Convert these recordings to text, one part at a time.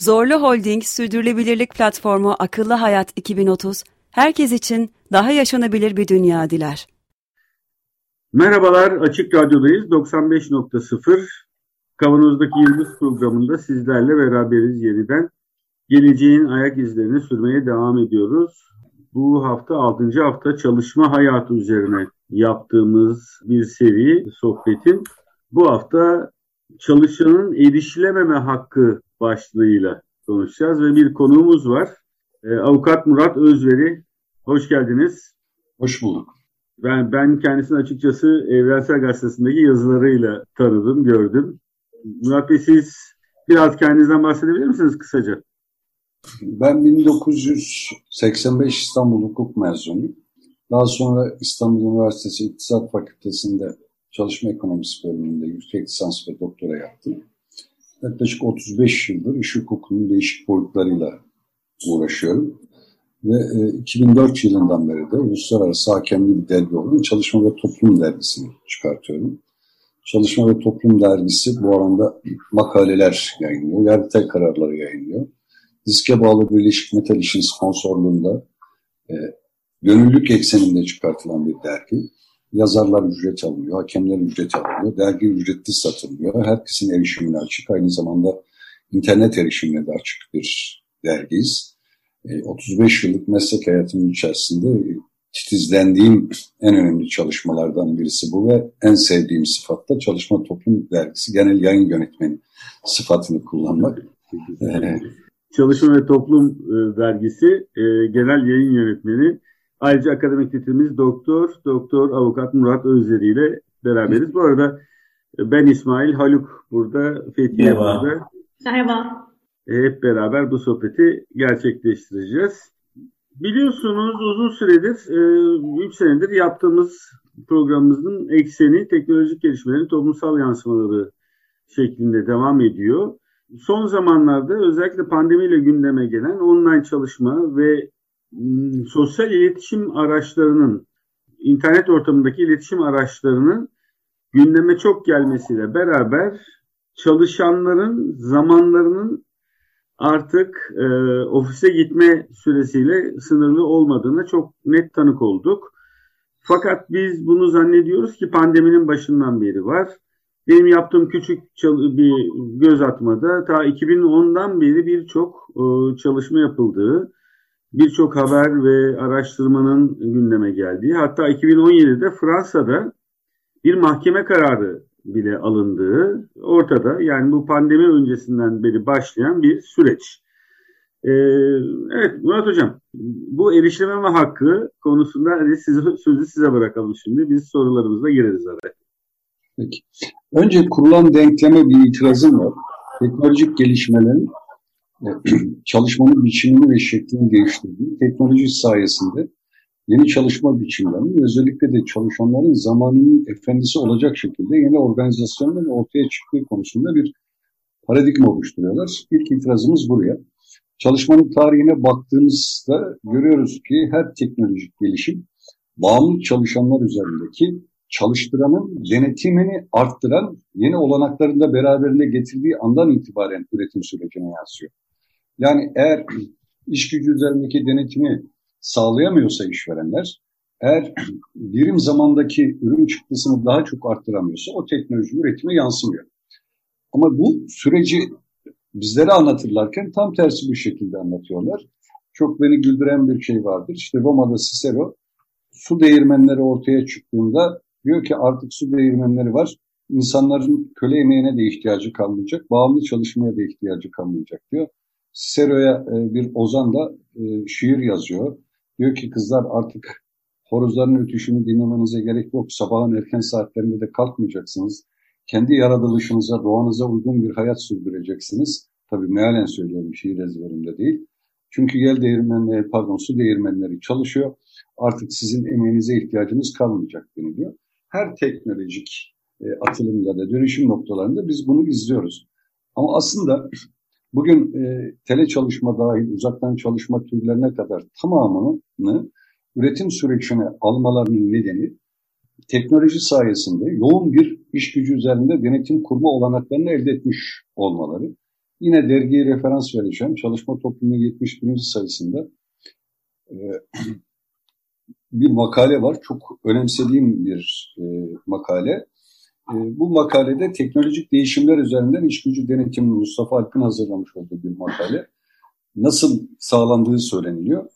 Zorlu Holding Sürdürülebilirlik Platformu Akıllı Hayat 2030, herkes için daha yaşanabilir bir dünya diler. Merhabalar, Açık Radyo'dayız. 95.0 Kavanoz'daki Yıldız programında sizlerle beraberiz yeniden. Geleceğin ayak izlerini sürmeye devam ediyoruz. Bu hafta 6. hafta çalışma hayatı üzerine yaptığımız bir seri sohbetin bu hafta çalışanın erişilememe hakkı başlığıyla konuşacağız ve bir konuğumuz var. Ee, Avukat Murat Özveri. Hoş geldiniz. Hoş bulduk. Ben, ben kendisini açıkçası Evrensel Gazetesi'ndeki yazılarıyla tanıdım, gördüm. Murat Bey siz biraz kendinizden bahsedebilir misiniz kısaca? Ben 1985 İstanbul Hukuk mezunuyum. Daha sonra İstanbul Üniversitesi İktisat Fakültesi'nde çalışma ekonomisi bölümünde yüksek lisans ve doktora yaptım. Yaklaşık 35 yıldır iş hukukunun değişik boyutlarıyla uğraşıyorum. Ve 2004 e, yılından beri de uluslararası hakemli bir dergi olan Çalışma ve Toplum dergisini çıkartıyorum. Çalışma ve Toplum dergisi bu alanda makaleler yayınlıyor, yargıtay kararları yayınlıyor. Diske bağlı Birleşik Metal İş'in sponsorluğunda e, gönüllülük ekseninde çıkartılan bir dergi. Yazarlar ücret alınıyor, hakemler ücret alınıyor, dergi ücretli satılıyor. Herkesin erişimine açık, aynı zamanda internet erişimine de açık bir dergiyiz. 35 e, yıllık meslek hayatımın içerisinde titizlendiğim en önemli çalışmalardan birisi bu ve en sevdiğim sıfat da Çalışma Toplum Dergisi Genel Yayın Yönetmeni sıfatını kullanmak. Çalışma ve Toplum e, Dergisi e, Genel Yayın Yönetmeni Ayrıca akademik titrimiz doktor, doktor avukat Murat Özleri ile beraberiz. Bu arada e, ben İsmail, Haluk burada, Fethiye Merhaba. burada. Merhaba. E, hep beraber bu sohbeti gerçekleştireceğiz. Biliyorsunuz uzun süredir, 3 e, senedir yaptığımız programımızın ekseni teknolojik gelişmelerin toplumsal yansımaları şeklinde devam ediyor. Son zamanlarda özellikle pandemiyle gündeme gelen online çalışma ve sosyal iletişim araçlarının, internet ortamındaki iletişim araçlarının gündeme çok gelmesiyle beraber çalışanların zamanlarının artık e, ofise gitme süresiyle sınırlı olmadığına çok net tanık olduk. Fakat biz bunu zannediyoruz ki pandeminin başından beri var. Benim yaptığım küçük bir göz atmada ta 2010'dan beri birçok e, çalışma yapıldığı, birçok haber ve araştırmanın gündeme geldiği hatta 2017'de Fransa'da bir mahkeme kararı bile alındığı ortada. Yani bu pandemi öncesinden beri başlayan bir süreç. Ee, evet Murat Hocam bu erişilememe hakkı konusunda hadi size, sözü size bırakalım şimdi. Biz sorularımızla gireriz araya. Peki. Önce kurulan denkleme bir itirazım var. Teknolojik gelişmelerin çalışmanın biçimini ve şeklini değiştirdiği teknoloji sayesinde yeni çalışma biçimlerinin özellikle de çalışanların zamanının efendisi olacak şekilde yeni organizasyonların ortaya çıktığı konusunda bir paradigma oluşturuyorlar. İlk itirazımız buraya. Çalışmanın tarihine baktığımızda görüyoruz ki her teknolojik gelişim bağımlı çalışanlar üzerindeki çalıştıranın denetimini arttıran yeni olanaklarını da beraberinde getirdiği andan itibaren üretim sürecine yansıyor. Yani eğer iş gücü üzerindeki denetimi sağlayamıyorsa işverenler, eğer birim zamandaki ürün çıktısını daha çok arttıramıyorsa o teknoloji üretime yansımıyor. Ama bu süreci bizlere anlatırlarken tam tersi bir şekilde anlatıyorlar. Çok beni güldüren bir şey vardır. İşte Roma'da Cicero su değirmenleri ortaya çıktığında diyor ki artık su değirmenleri var. İnsanların köle emeğine de ihtiyacı kalmayacak, bağımlı çalışmaya da ihtiyacı kalmayacak diyor. Sero'ya e, bir ozan da e, şiir yazıyor. Diyor ki kızlar artık horozların ötüşünü dinlemenize gerek yok. Sabahın erken saatlerinde de kalkmayacaksınız. Kendi yaratılışınıza, doğanıza uygun bir hayat sürdüreceksiniz. Tabii mealen söylüyorum şiir ezberimde değil. Çünkü yel değirmenleri, pardon su değirmenleri çalışıyor. Artık sizin emeğinize ihtiyacımız kalmayacak deniliyor. Her teknolojik e, atılım ya da dönüşüm noktalarında biz bunu izliyoruz. Ama aslında bugün e, tele çalışma dahil uzaktan çalışma türlerine kadar tamamını üretim sürecine almalarının nedeni teknoloji sayesinde yoğun bir iş gücü üzerinde denetim kurma olanaklarını elde etmiş olmaları. Yine dergiye referans vereceğim. Çalışma Toplumu 71. sayısında e, bir makale var. Çok önemsediğim bir e, makale. E, bu makalede teknolojik değişimler üzerinden iş gücü denetimi Mustafa Alp'in hazırlamış olduğu bir makale. Nasıl sağlandığı söyleniliyor.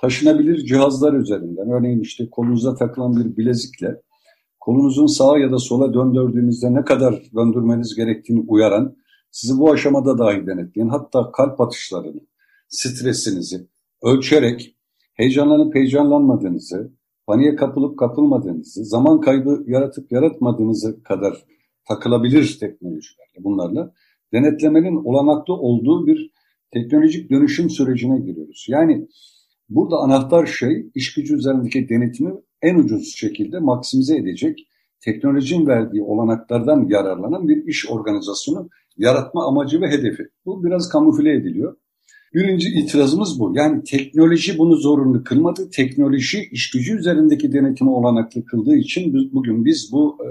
Taşınabilir cihazlar üzerinden, örneğin işte kolunuza takılan bir bilezikle kolunuzun sağa ya da sola döndürdüğünüzde ne kadar döndürmeniz gerektiğini uyaran, sizi bu aşamada dahi denetleyen, hatta kalp atışlarını, stresinizi ölçerek heyecanlanıp heyecanlanmadığınızı, paniğe kapılıp kapılmadığınızı, zaman kaybı yaratıp yaratmadığınızı kadar takılabilir teknolojilerle, bunlarla denetlemenin olanaklı olduğu bir teknolojik dönüşüm sürecine giriyoruz. Yani burada anahtar şey iş gücü üzerindeki denetimi en ucuz şekilde maksimize edecek, teknolojinin verdiği olanaklardan yararlanan bir iş organizasyonu yaratma amacı ve hedefi. Bu biraz kamufle ediliyor. Birinci itirazımız bu. Yani teknoloji bunu zorunlu kılmadı. Teknoloji iş gücü üzerindeki denetimi olanaklı kıldığı için biz, bugün biz bu e,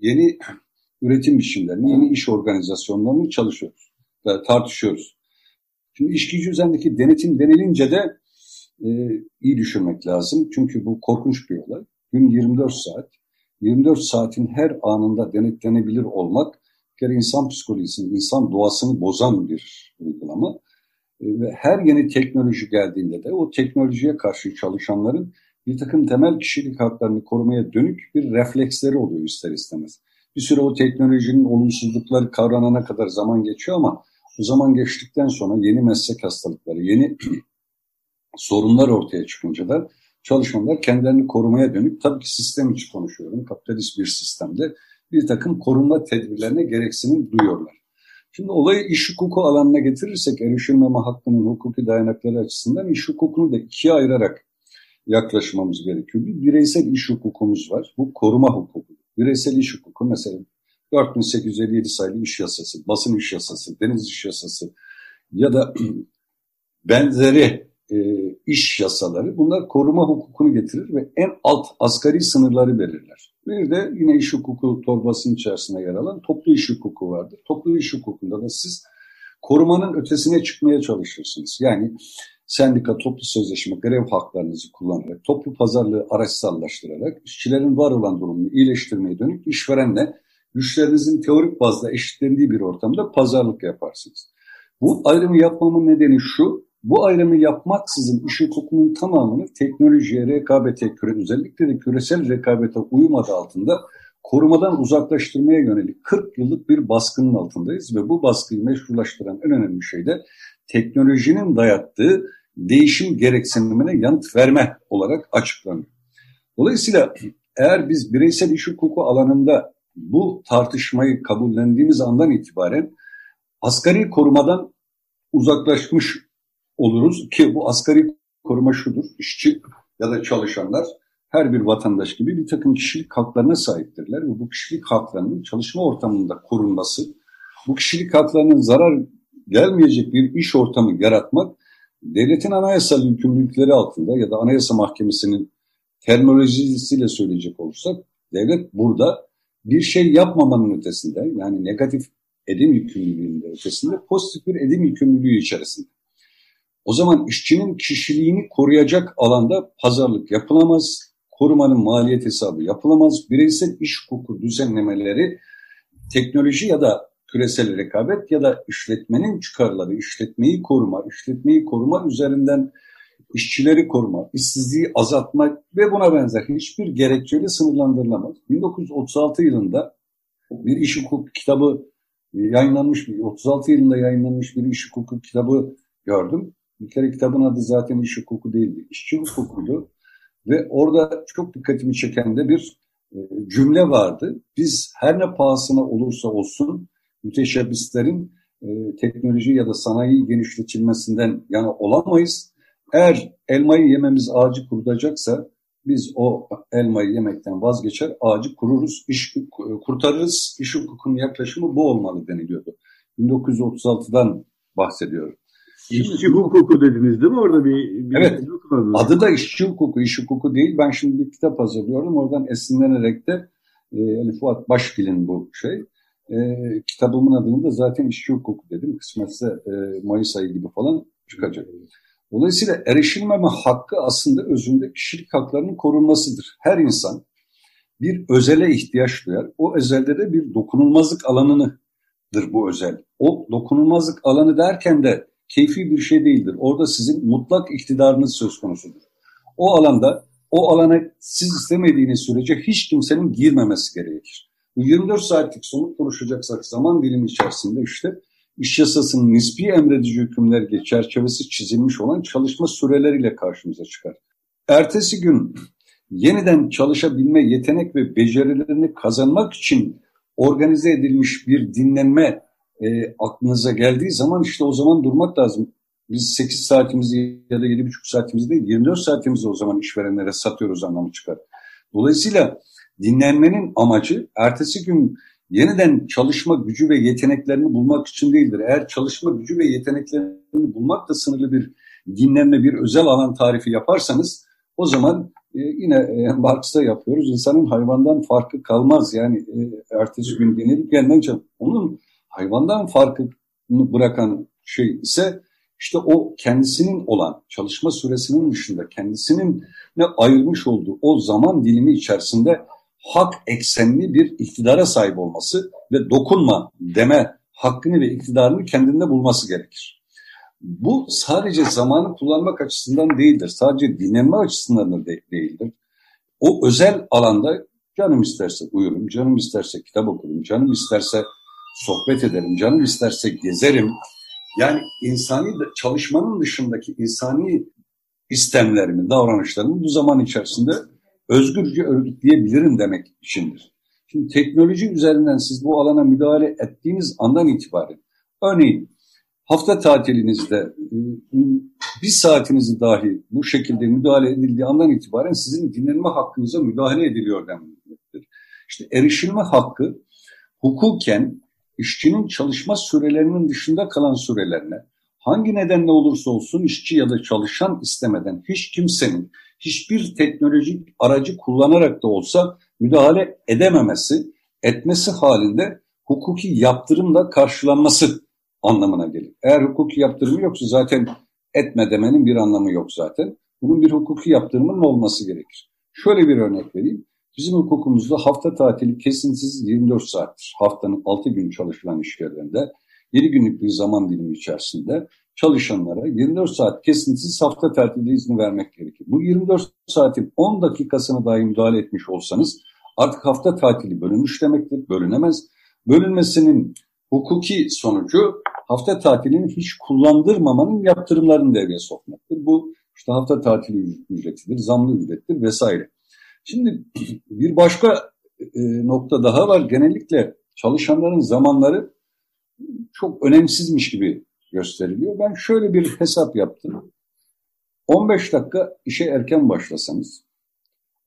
yeni üretim biçimlerini, yeni iş organizasyonlarını çalışıyoruz, e, tartışıyoruz. Şimdi iş gücü üzerindeki denetim denilince de e, iyi düşünmek lazım. Çünkü bu korkunç bir olay. Gün 24 saat. 24 saatin her anında denetlenebilir olmak bir insan psikolojisini, insan doğasını bozan bir uygulama. E, ve her yeni teknoloji geldiğinde de o teknolojiye karşı çalışanların bir takım temel kişilik haklarını korumaya dönük bir refleksleri oluyor ister istemez. Bir süre o teknolojinin olumsuzlukları kavranana kadar zaman geçiyor ama o zaman geçtikten sonra yeni meslek hastalıkları, yeni sorunlar ortaya çıkınca da çalışanlar kendilerini korumaya dönük, tabii ki sistem içi konuşuyorum, kapitalist bir sistemde bir takım korunma tedbirlerine gereksinim duyuyorlar. Şimdi olayı iş hukuku alanına getirirsek erişilmeme hakkının hukuki dayanakları açısından iş hukukunu da ikiye ayırarak yaklaşmamız gerekiyor. Bir bireysel iş hukukumuz var. Bu koruma hukuku. Bireysel iş hukuku mesela 4857 sayılı iş yasası, basın iş yasası, deniz iş yasası ya da benzeri e, iş yasaları bunlar koruma hukukunu getirir ve en alt asgari sınırları belirler. Bir de yine iş hukuku torbasının içerisinde yer alan toplu iş hukuku vardır. Toplu iş hukukunda da siz korumanın ötesine çıkmaya çalışırsınız. Yani sendika, toplu sözleşme, grev haklarınızı kullanarak, toplu pazarlığı araçsallaştırarak işçilerin var olan durumunu iyileştirmeye dönük işverenle güçlerinizin teorik bazda eşitlendiği bir ortamda pazarlık yaparsınız. Bu ayrımı yapmamın nedeni şu, bu ayrımı yapmaksızın iş hukukunun tamamını teknolojiye, rekabete, küre, özellikle de küresel rekabete uyum adı altında korumadan uzaklaştırmaya yönelik 40 yıllık bir baskının altındayız ve bu baskıyı meşrulaştıran en önemli şey de teknolojinin dayattığı değişim gereksinimine yanıt verme olarak açıklanıyor. Dolayısıyla eğer biz bireysel iş hukuku alanında bu tartışmayı kabullendiğimiz andan itibaren asgari korumadan uzaklaşmış oluruz ki bu asgari koruma şudur. İşçi ya da çalışanlar her bir vatandaş gibi bir takım kişilik haklarına sahiptirler ve bu kişilik haklarının çalışma ortamında korunması, bu kişilik haklarının zarar gelmeyecek bir iş ortamı yaratmak devletin anayasal yükümlülükleri altında ya da anayasa mahkemesinin terminolojisiyle söyleyecek olursak devlet burada bir şey yapmamanın ötesinde yani negatif edim yükümlülüğünün ötesinde pozitif bir edim yükümlülüğü içerisinde. O zaman işçinin kişiliğini koruyacak alanda pazarlık yapılamaz, korumanın maliyet hesabı yapılamaz, bireysel iş hukuku düzenlemeleri teknoloji ya da küresel rekabet ya da işletmenin çıkarları, işletmeyi koruma, işletmeyi koruma üzerinden işçileri koruma, işsizliği azaltma ve buna benzer hiçbir gerekçeyle sınırlandırılamaz. 1936 yılında bir iş hukuku kitabı yayınlanmış, 36 yılında yayınlanmış bir iş hukuku kitabı gördüm. Bir kere kitabın adı zaten iş hukuku değildi. İşçi hukukuydu. Ve orada çok dikkatimi çeken de bir e, cümle vardı. Biz her ne pahasına olursa olsun müteşebbislerin e, teknoloji ya da sanayi genişletilmesinden yana olamayız. Eğer elmayı yememiz ağacı kurutacaksa biz o elmayı yemekten vazgeçer, ağacı kururuz, iş kurtarırız. İş hukukunun yaklaşımı bu olmalı deniliyordu. 1936'dan bahsediyorum. İşçi hukuku dediniz değil mi orada bir, bir Evet. Adı da işçi hukuku, iş hukuku değil. Ben şimdi bir kitap hazırlıyorum. Oradan esinlenerek de e, Ali Fuat Başgil'in bu şey. E, kitabımın adını da zaten işçi hukuku dedim. Kısmetse e, Mayıs ayı gibi falan çıkacak. Dolayısıyla erişilmeme hakkı aslında özünde kişilik haklarının korunmasıdır. Her insan bir özele ihtiyaç duyar. O özelde de bir dokunulmazlık alanıdır bu özel. O dokunulmazlık alanı derken de keyfi bir şey değildir. Orada sizin mutlak iktidarınız söz konusudur. O alanda o alana siz istemediğiniz sürece hiç kimsenin girmemesi gerekir. Bu 24 saatlik somut konuşacaksak zaman dilimi içerisinde işte iş yasasının nispi emredici hükümleri çerçevesi çizilmiş olan çalışma süreleriyle karşımıza çıkar. Ertesi gün yeniden çalışabilme yetenek ve becerilerini kazanmak için organize edilmiş bir dinlenme e, aklınıza geldiği zaman işte o zaman durmak lazım. Biz 8 saatimizi ya da 7,5 saatimizi değil 24 saatimizi o zaman işverenlere satıyoruz anlamı çıkar. Dolayısıyla dinlenmenin amacı ertesi gün yeniden çalışma gücü ve yeteneklerini bulmak için değildir. Eğer çalışma gücü ve yeteneklerini bulmakla sınırlı bir dinlenme, bir özel alan tarifi yaparsanız o zaman e, yine e, Marx'ta yapıyoruz. İnsanın hayvandan farkı kalmaz. Yani e, ertesi gün dinlenip yeniden çalış. Onun hayvandan farkını bırakan şey ise işte o kendisinin olan çalışma süresinin dışında kendisinin ne ayırmış olduğu o zaman dilimi içerisinde hak eksenli bir iktidara sahip olması ve dokunma deme hakkını ve iktidarını kendinde bulması gerekir. Bu sadece zamanı kullanmak açısından değildir. Sadece dinlenme açısından da değildir. O özel alanda canım isterse uyurum, canım isterse kitap okurum, canım isterse sohbet ederim, canım isterse gezerim. Yani insani çalışmanın dışındaki insani istemlerimi, davranışlarımı bu zaman içerisinde özgürce örgütleyebilirim demek içindir. Şimdi teknoloji üzerinden siz bu alana müdahale ettiğiniz andan itibaren, örneğin hafta tatilinizde e, bir saatinizi dahi bu şekilde müdahale edildiği andan itibaren sizin dinlenme hakkınıza müdahale ediliyor demektir. İşte erişilme hakkı hukuken işçinin çalışma sürelerinin dışında kalan sürelerine hangi nedenle olursa olsun işçi ya da çalışan istemeden hiç kimsenin hiçbir teknolojik aracı kullanarak da olsa müdahale edememesi, etmesi halinde hukuki yaptırımla karşılanması anlamına gelir. Eğer hukuki yaptırımı yoksa zaten etme demenin bir anlamı yok zaten. Bunun bir hukuki yaptırımının olması gerekir. Şöyle bir örnek vereyim. Bizim hukukumuzda hafta tatili kesintisiz 24 saattir. Haftanın 6 gün çalışılan iş yerlerinde 7 günlük bir zaman dilimi içerisinde çalışanlara 24 saat kesintisiz hafta tatili izni vermek gerekir. Bu 24 saatin 10 dakikasını dahi müdahale etmiş olsanız artık hafta tatili bölünmüş demektir. Bölünemez. Bölünmesinin hukuki sonucu hafta tatilini hiç kullandırmamanın yaptırımlarını devreye sokmaktır. Bu işte hafta tatili ücretidir, zamlı ücrettir vesaire. Şimdi bir başka e, nokta daha var. Genellikle çalışanların zamanları çok önemsizmiş gibi gösteriliyor. Ben şöyle bir hesap yaptım. 15 dakika işe erken başlasanız,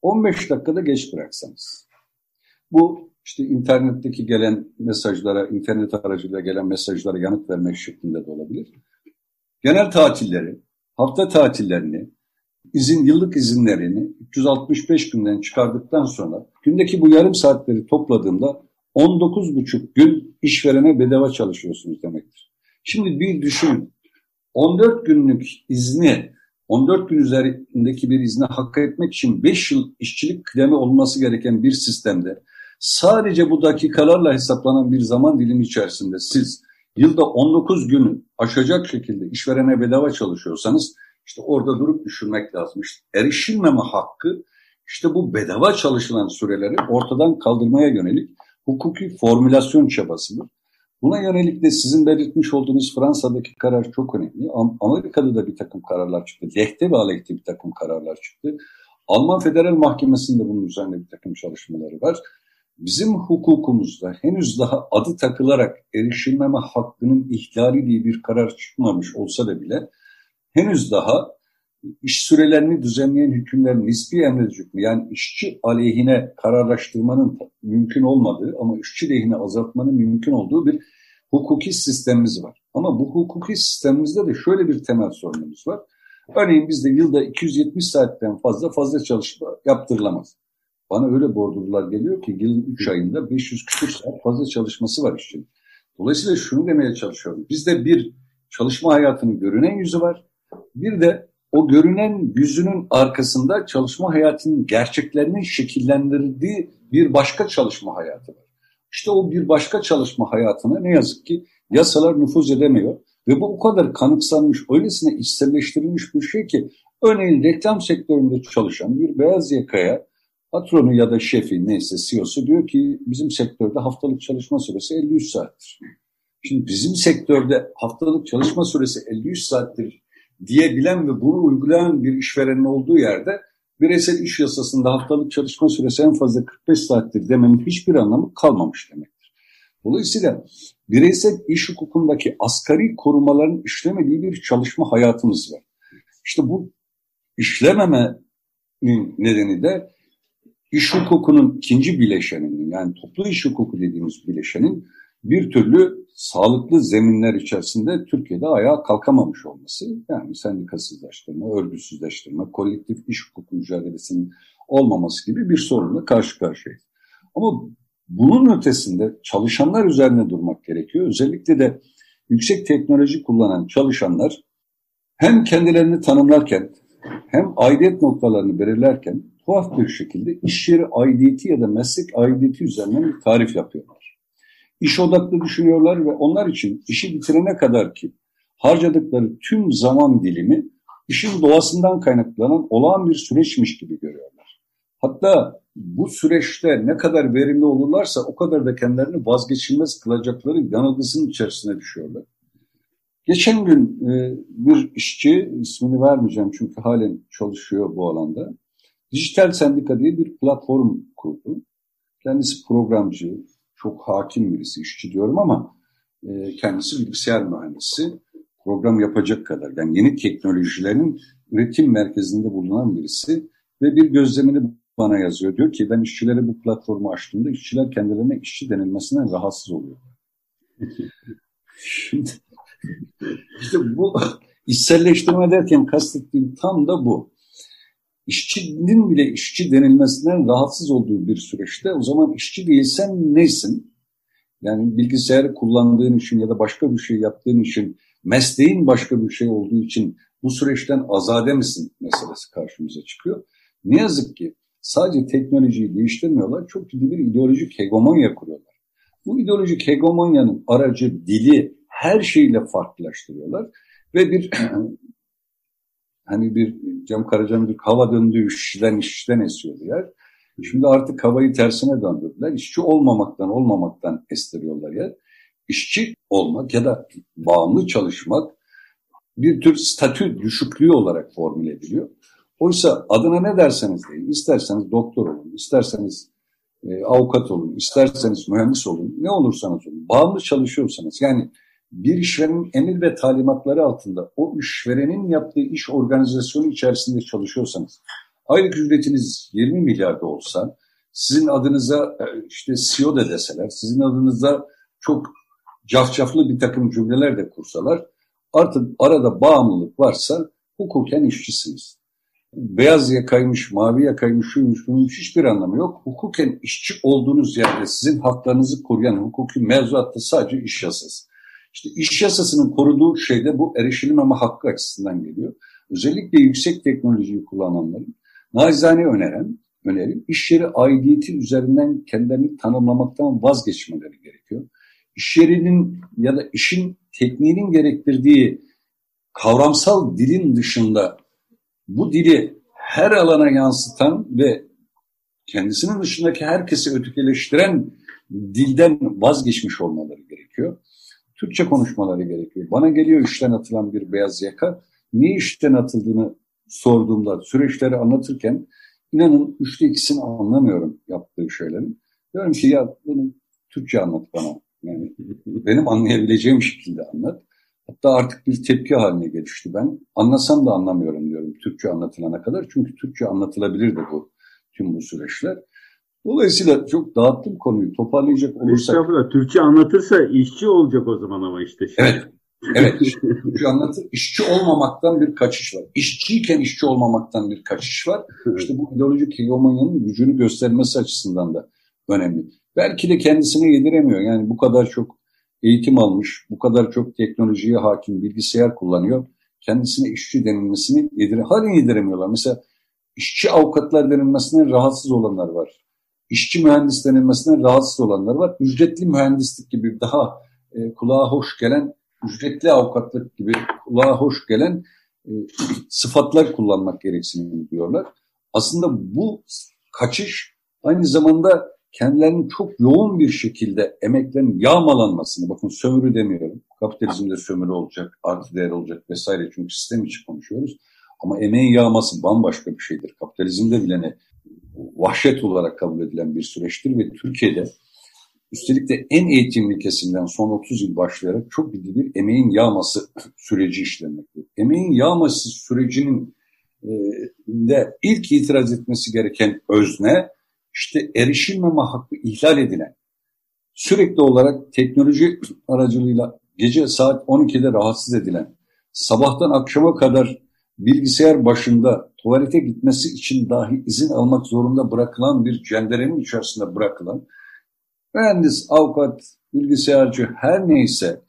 15 dakikada geç bıraksanız. Bu işte internetteki gelen mesajlara, internet aracılığıyla gelen mesajlara yanıt vermek şeklinde de olabilir. Genel tatilleri, hafta tatillerini, izin yıllık izinlerini 365 günden çıkardıktan sonra gündeki bu yarım saatleri topladığımda 19,5 gün işverene bedava çalışıyorsunuz demektir. Şimdi bir düşünün. 14 günlük izni 14 gün üzerindeki bir izni hak etmek için 5 yıl işçilik kıdemi olması gereken bir sistemde sadece bu dakikalarla hesaplanan bir zaman dilimi içerisinde siz yılda 19 günü aşacak şekilde işverene bedava çalışıyorsanız işte orada durup düşünmek lazım. İşte erişilmeme hakkı işte bu bedava çalışılan süreleri ortadan kaldırmaya yönelik hukuki formülasyon çabasıdır. Buna yönelik de sizin belirtmiş olduğunuz Fransa'daki karar çok önemli. Amerika'da da bir takım kararlar çıktı. Lehte ve aleyhte bir takım kararlar çıktı. Alman Federal Mahkemesi'nde bunun üzerine bir takım çalışmaları var. bizim hukukumuzda henüz daha adı takılarak erişilmeme hakkının ihlali diye bir karar çıkmamış olsa da bile henüz daha iş sürelerini düzenleyen hükümler nispi emredici hükmü yani işçi aleyhine kararlaştırmanın mümkün olmadığı ama işçi lehine azaltmanın mümkün olduğu bir hukuki sistemimiz var. Ama bu hukuki sistemimizde de şöyle bir temel sorunumuz var. Örneğin bizde yılda 270 saatten fazla fazla çalışma yaptırılamaz. Bana öyle bordurlar geliyor ki yılın 3 ayında 500 küsur saat fazla çalışması var işçinin. Dolayısıyla şunu demeye çalışıyorum. Bizde bir çalışma hayatının görünen yüzü var. Bir de o görünen yüzünün arkasında çalışma hayatının gerçeklerini şekillendirdiği bir başka çalışma hayatı var. İşte o bir başka çalışma hayatına ne yazık ki yasalar nüfuz edemiyor. Ve bu o kadar kanıksanmış, öylesine içselleştirilmiş bir şey ki örneğin reklam sektöründe çalışan bir beyaz yakaya patronu ya da şefi neyse CEO'su diyor ki bizim sektörde haftalık çalışma süresi 53 saattir. Şimdi bizim sektörde haftalık çalışma süresi 53 saattir diyebilen ve bunu uygulayan bir işverenin olduğu yerde bireysel iş yasasında haftalık çalışma süresi en fazla 45 saattir demenin hiçbir anlamı kalmamış demektir. Dolayısıyla bireysel iş hukukundaki asgari korumaların işlemediği bir çalışma hayatımız var. İşte bu işlememenin nedeni de iş hukukunun ikinci bileşeninin yani toplu iş hukuku dediğimiz bileşenin bir türlü sağlıklı zeminler içerisinde Türkiye'de ayağa kalkamamış olması, yani sendikasızlaştırma, örgütsüzleştirme, kolektif iş hukuku mücadelesinin olmaması gibi bir sorunla karşı karşıyayız. Ama bunun ötesinde çalışanlar üzerine durmak gerekiyor. Özellikle de yüksek teknoloji kullanan çalışanlar hem kendilerini tanımlarken hem aidiyet noktalarını belirlerken tuhaf bir şekilde iş yeri aidiyeti ya da meslek aidiyeti üzerinden bir tarif yapıyorlar iş odaklı düşünüyorlar ve onlar için işi bitirene kadar ki harcadıkları tüm zaman dilimi işin doğasından kaynaklanan olağan bir süreçmiş gibi görüyorlar. Hatta bu süreçte ne kadar verimli olurlarsa o kadar da kendilerini vazgeçilmez kılacakları yanılgısının içerisine düşüyorlar. Geçen gün e, bir işçi, ismini vermeyeceğim çünkü halen çalışıyor bu alanda, Dijital Sendika diye bir platform kurdu. Kendisi programcı, çok hakim birisi, işçi diyorum ama e, kendisi bilgisayar mühendisi. Program yapacak kadar, yani yeni teknolojilerin üretim merkezinde bulunan birisi ve bir gözlemini bana yazıyor. Diyor ki ben işçilere bu platformu açtığımda işçiler kendilerine işçi denilmesinden rahatsız oluyor. Şimdi işte bu içselleştirme derken kastettiğim tam da bu işçinin bile işçi denilmesinden rahatsız olduğu bir süreçte o zaman işçi değilsen neysin? Yani bilgisayarı kullandığın için ya da başka bir şey yaptığın için mesleğin başka bir şey olduğu için bu süreçten azade misin meselesi karşımıza çıkıyor. Ne yazık ki sadece teknolojiyi değiştirmiyorlar, çok ciddi bir ideolojik hegemonya kuruyorlar. Bu ideolojik hegemonyanın aracı, dili her şeyle farklılaştırıyorlar ve bir hani bir Cem Karaca'nın bir hava döndüğü işçiden işçiden esiyordu yer. Şimdi artık havayı tersine döndürdüler. İşçi olmamaktan olmamaktan estiriyorlar yer. İşçi olmak ya da bağımlı çalışmak bir tür statü düşüklüğü olarak formüle ediliyor. Oysa adına ne derseniz deyin, isterseniz doktor olun, isterseniz e, avukat olun, isterseniz mühendis olun, ne olursanız olun, bağımlı çalışıyorsanız yani bir işverenin emir ve talimatları altında o işverenin yaptığı iş organizasyonu içerisinde çalışıyorsanız aylık ücretiniz 20 milyar da olsa sizin adınıza e, işte CEO de deseler, sizin adınıza çok cafcaflı bir takım cümleler de kursalar artık arada bağımlılık varsa hukuken işçisiniz. Beyaz yakaymış, mavi yakaymış, şuymuş, bunun hiçbir anlamı yok. Hukuken işçi olduğunuz yerde sizin haklarınızı koruyan hukuki mevzuatta sadece iş yasası. İşte iş yasasının koruduğu şey de bu erişilememe hakkı açısından geliyor. Özellikle yüksek teknolojiyi kullananların nacizane öneren, önerim iş yeri aidiyeti üzerinden kendilerini tanımlamaktan vazgeçmeleri gerekiyor. İş yerinin ya da işin tekniğinin gerektirdiği kavramsal dilin dışında bu dili her alana yansıtan ve kendisinin dışındaki herkesi ötekileştiren dilden vazgeçmiş olmaları gerekiyor. Türkçe konuşmaları gerekiyor. Bana geliyor işten atılan bir beyaz yaka. Niye işten atıldığını sorduğumda süreçleri anlatırken inanın üçte ikisini anlamıyorum yaptığı şeylerin. Diyorum ki ya bunu Türkçe anlat bana. Yani benim anlayabileceğim şekilde anlat. Hatta artık bir tepki haline gelişti ben. Anlasam da anlamıyorum diyorum Türkçe anlatılana kadar. Çünkü Türkçe anlatılabilir de bu tüm bu süreçler. Dolayısıyla çok dağıttım konuyu. Toparlayacak olursak. Estağfurullah. Türkçe anlatırsa işçi olacak o zaman ama işte. Evet. Evet. Türkçe anlatır. İşçi olmamaktan bir kaçış var. İşçiyken işçi olmamaktan bir kaçış var. İşte bu ideolojik hegemonyanın gücünü göstermesi açısından da önemli. Belki de kendisine yediremiyor. Yani bu kadar çok eğitim almış, bu kadar çok teknolojiye hakim, bilgisayar kullanıyor. Kendisine işçi denilmesini yedire, halen yediremiyorlar. Mesela işçi avukatlar denilmesine rahatsız olanlar var. İşçi mühendis denilmesine rahatsız olanlar var. Ücretli mühendislik gibi daha e, kulağa hoş gelen, ücretli avukatlık gibi kulağa hoş gelen e, sıfatlar kullanmak gereksinimi diyorlar. Aslında bu kaçış aynı zamanda kendilerinin çok yoğun bir şekilde emeklerin yağmalanmasını, bakın sömürü demiyorum, kapitalizmde sömürü olacak, artı değer olacak vesaire çünkü sistem içi konuşuyoruz. Ama emeğin yağması bambaşka bir şeydir. Kapitalizmde bile ne vahşet olarak kabul edilen bir süreçtir ve Türkiye'de üstelik de en eğitimli kesimden son 30 yıl başlayarak çok ciddi bir emeğin yağması süreci işlenmektedir. Emeğin yağması sürecinin e, de ilk itiraz etmesi gereken özne işte erişilmeme hakkı ihlal edilen, sürekli olarak teknoloji aracılığıyla gece saat 12'de rahatsız edilen, sabahtan akşama kadar bilgisayar başında tuvalete gitmesi için dahi izin almak zorunda bırakılan bir cenderenin içerisinde bırakılan mühendis, avukat, bilgisayarcı her neyse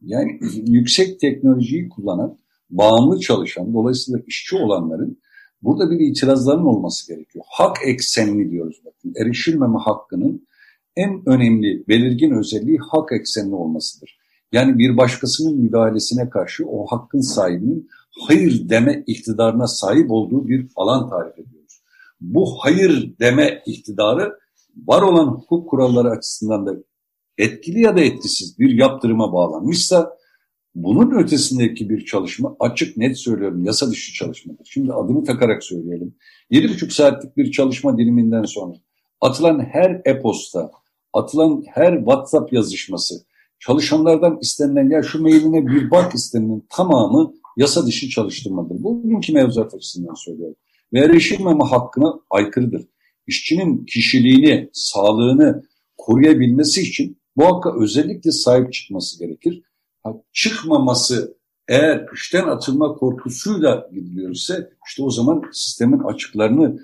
yani yüksek teknolojiyi kullanan, bağımlı çalışan, dolayısıyla işçi olanların Burada bir itirazların olması gerekiyor. Hak eksenli diyoruz bakın. Erişilmeme hakkının en önemli belirgin özelliği hak eksenli olmasıdır. Yani bir başkasının müdahalesine karşı o hakkın sahibinin hayır deme iktidarına sahip olduğu bir alan tarif ediyoruz. Bu hayır deme iktidarı var olan hukuk kuralları açısından da etkili ya da etkisiz bir yaptırıma bağlanmışsa bunun ötesindeki bir çalışma açık net söylüyorum yasa dışı çalışmadır. Şimdi adını takarak söyleyelim. 7,5 saatlik bir çalışma diliminden sonra atılan her e-posta, atılan her WhatsApp yazışması, çalışanlardan istenilen ya şu mailine bir bak istenilen tamamı yasa dışı çalıştırmadır. Bugünkü mevzuat açısından söylüyorum. Ve erişilmeme hakkına aykırıdır. İşçinin kişiliğini, sağlığını koruyabilmesi için bu hakka özellikle sahip çıkması gerekir çıkmaması eğer işten atılma korkusuyla gidiliyorsa işte o zaman sistemin açıklarını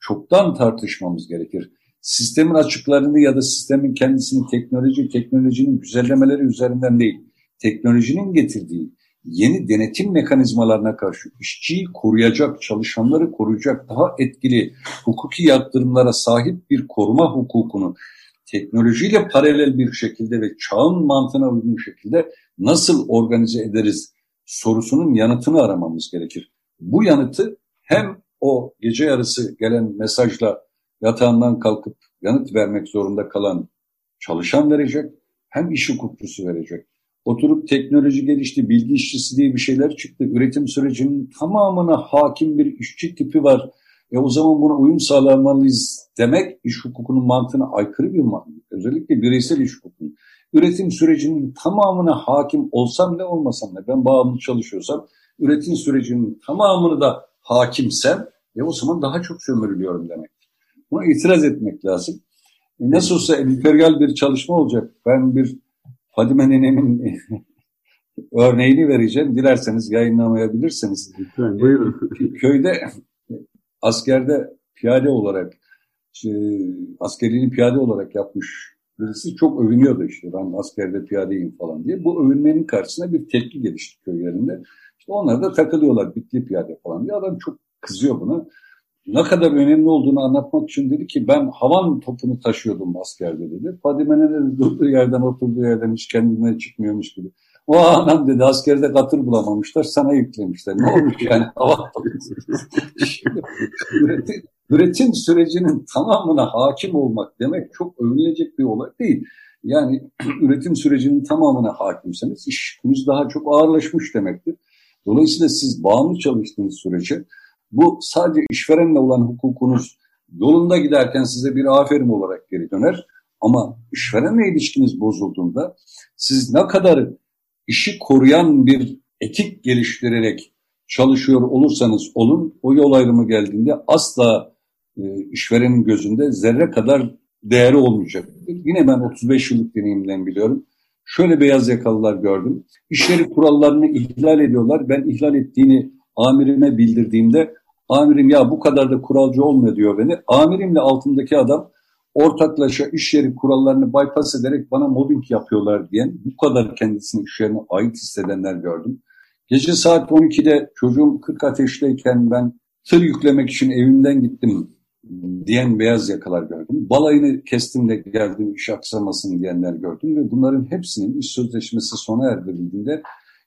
çoktan tartışmamız gerekir. Sistemin açıklarını ya da sistemin kendisini teknoloji, teknolojinin güzellemeleri üzerinden değil, teknolojinin getirdiği yeni denetim mekanizmalarına karşı işçiyi koruyacak, çalışanları koruyacak daha etkili hukuki yaptırımlara sahip bir koruma hukukunu teknolojiyle paralel bir şekilde ve çağın mantığına uygun şekilde nasıl organize ederiz sorusunun yanıtını aramamız gerekir. Bu yanıtı hem o gece yarısı gelen mesajla yatağından kalkıp yanıt vermek zorunda kalan çalışan verecek hem iş hukukçusu verecek. Oturup teknoloji gelişti, bilgi işçisi diye bir şeyler çıktı. Üretim sürecinin tamamına hakim bir işçi tipi var e o zaman buna uyum sağlamalıyız demek iş hukukunun mantığına aykırı bir mantık. Özellikle bireysel iş hukukunun. Üretim sürecinin tamamına hakim olsam ne olmasam ne ben bağımlı çalışıyorsam üretim sürecinin tamamını da hakimsem e o zaman daha çok sömürülüyorum demek. Buna itiraz etmek lazım. E nasıl olsa emperyal bir çalışma olacak. Ben bir Fadime nenemin örneğini vereceğim. Dilerseniz yayınlamayabilirsiniz. Lütfen buyurun. Köyde askerde piyade olarak işte, askerliğini piyade olarak yapmış birisi çok övünüyordu işte ben askerde piyadeyim falan diye. Bu övünmenin karşısına bir tepki gelişti köylerinde. İşte onlar da takılıyorlar bitli piyade falan diye. Adam çok kızıyor buna. Ne kadar önemli olduğunu anlatmak için dedi ki ben havan topunu taşıyordum askerde dedi. Fadime'nin de durduğu yerden oturduğu yerden hiç kendine çıkmıyormuş gibi. O anam dedi askerde katır bulamamışlar sana yüklemişler. Ne olmuş yani hava üretim, üretim sürecinin tamamına hakim olmak demek çok övülecek bir olay değil. Yani üretim sürecinin tamamına hakimseniz işiniz daha çok ağırlaşmış demektir. Dolayısıyla siz bağımlı çalıştığınız sürece bu sadece işverenle olan hukukunuz Yolunda giderken size bir aferin olarak geri döner. Ama işverenle ilişkiniz bozulduğunda siz ne kadar işi koruyan bir etik geliştirerek çalışıyor olursanız olun o yol ayrımı geldiğinde asla e, işverenin gözünde zerre kadar değeri olmayacak. Yine ben 35 yıllık deneyimden biliyorum. Şöyle beyaz yakalılar gördüm. İşleri kurallarını ihlal ediyorlar. Ben ihlal ettiğini amirime bildirdiğimde amirim ya bu kadar da kuralcı olmuyor diyor beni. Amirimle altındaki adam ortaklaşa iş yeri kurallarını bypass ederek bana mobbing yapıyorlar diyen bu kadar kendisini iş yerine ait hissedenler gördüm. Gece saat 12'de çocuğum 40 ateşteyken ben tır yüklemek için evimden gittim diyen beyaz yakalar gördüm. Balayını kestim de geldim iş aksamasın diyenler gördüm ve bunların hepsinin iş sözleşmesi sona erdirildiğinde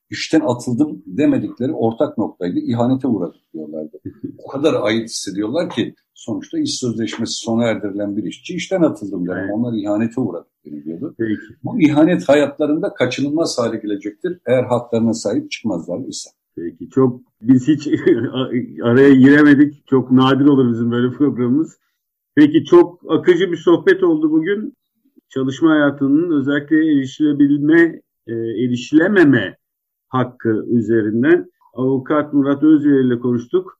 işten atıldım demedikleri ortak noktaydı. İhanete uğradık diyorlardı. O kadar ait hissediyorlar ki sonuçta iş sözleşmesi sona erdirilen bir işçi işten atıldım derim. Evet. Onlar ihanete uğradık deniliyordu. Peki. Bu ihanet hayatlarında kaçınılmaz hale gelecektir eğer haklarına sahip çıkmazlar ise. Peki çok biz hiç araya giremedik. Çok nadir olur bizim böyle programımız. Peki çok akıcı bir sohbet oldu bugün. Çalışma hayatının özellikle erişilebilme, e, erişilememe hakkı üzerinden avukat Murat Özyer ile konuştuk.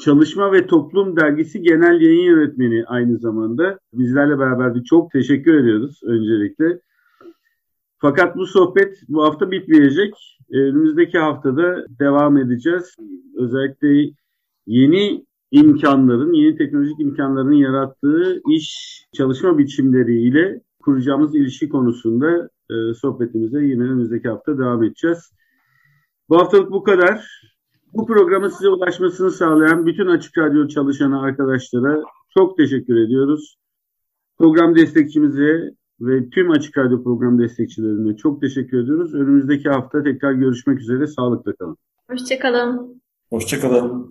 Çalışma ve Toplum Dergisi Genel Yayın Yönetmeni aynı zamanda. Bizlerle beraberdi. Çok teşekkür ediyoruz öncelikle. Fakat bu sohbet bu hafta bitmeyecek. Önümüzdeki haftada devam edeceğiz. Özellikle yeni imkanların, yeni teknolojik imkanların yarattığı iş çalışma biçimleriyle kuracağımız ilişki konusunda e, sohbetimize yine önümüzdeki hafta devam edeceğiz. Bu haftalık bu kadar. Bu programı size ulaşmasını sağlayan bütün Açık Radyo çalışan arkadaşlara çok teşekkür ediyoruz. Program destekçimize ve tüm Açık Radyo program destekçilerine çok teşekkür ediyoruz. Önümüzdeki hafta tekrar görüşmek üzere. Sağlıkla kalın. Hoşçakalın. Hoşçakalın.